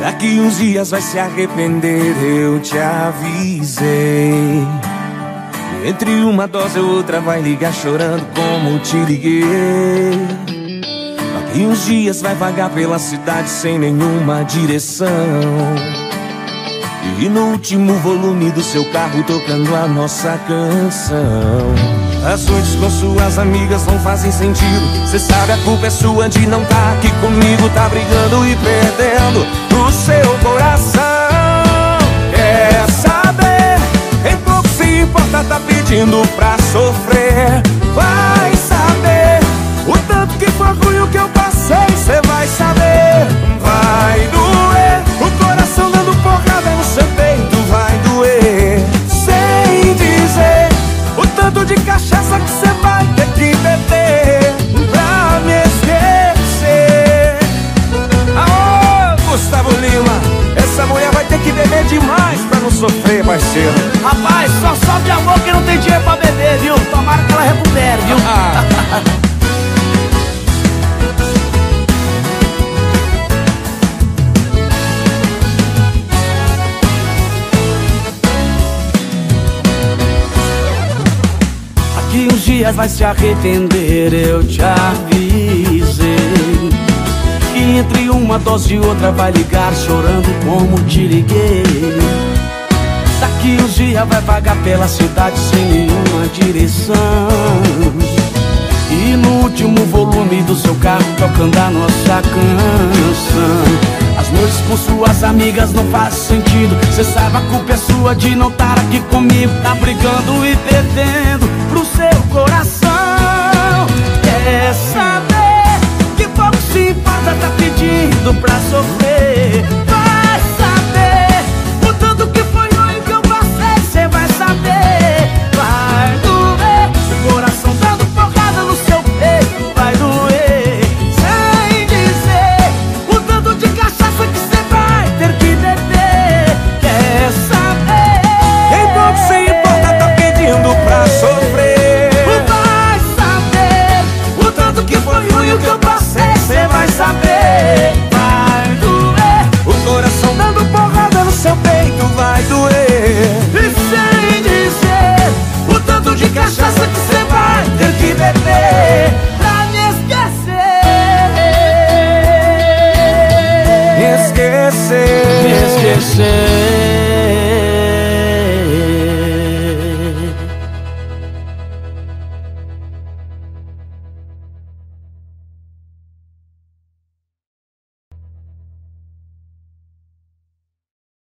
Daqui uns dias vai se arrepender, eu te avisei. Entre uma dose e outra vai ligar chorando como te liguei. Daqui uns dias vai vagar pela cidade sem nenhuma direção. E no último volume do seu carro tocando a nossa canção. As noites com suas amigas não fazem sentido. Cê sabe a culpa é sua de não tá aqui comigo, tá brigando e perdendo pedindo pra sofrer. Vai saber o tanto que foi ruim o que eu passei, cê vai saber. Vai doer o coração dando porrada no seu peito, vai doer. Sem dizer o tanto de cachaça que cê sofrer, parceiro. Rapaz, só sofre amor que não tem dinheiro pra beber, viu? Tomara que ela recupere, viu? Daqui uns dias vai se arrepender, eu te avisei entre uma dose e outra vai ligar chorando como te liguei Daqui uns dias vai vagar pela cidade sem nenhuma direção. E no último volume do seu carro tocando a nossa canção. As noites com suas amigas não faz sentido. Cê sabe a culpa é sua de não estar aqui comigo. Tá brigando e perdendo enloquecer. Me.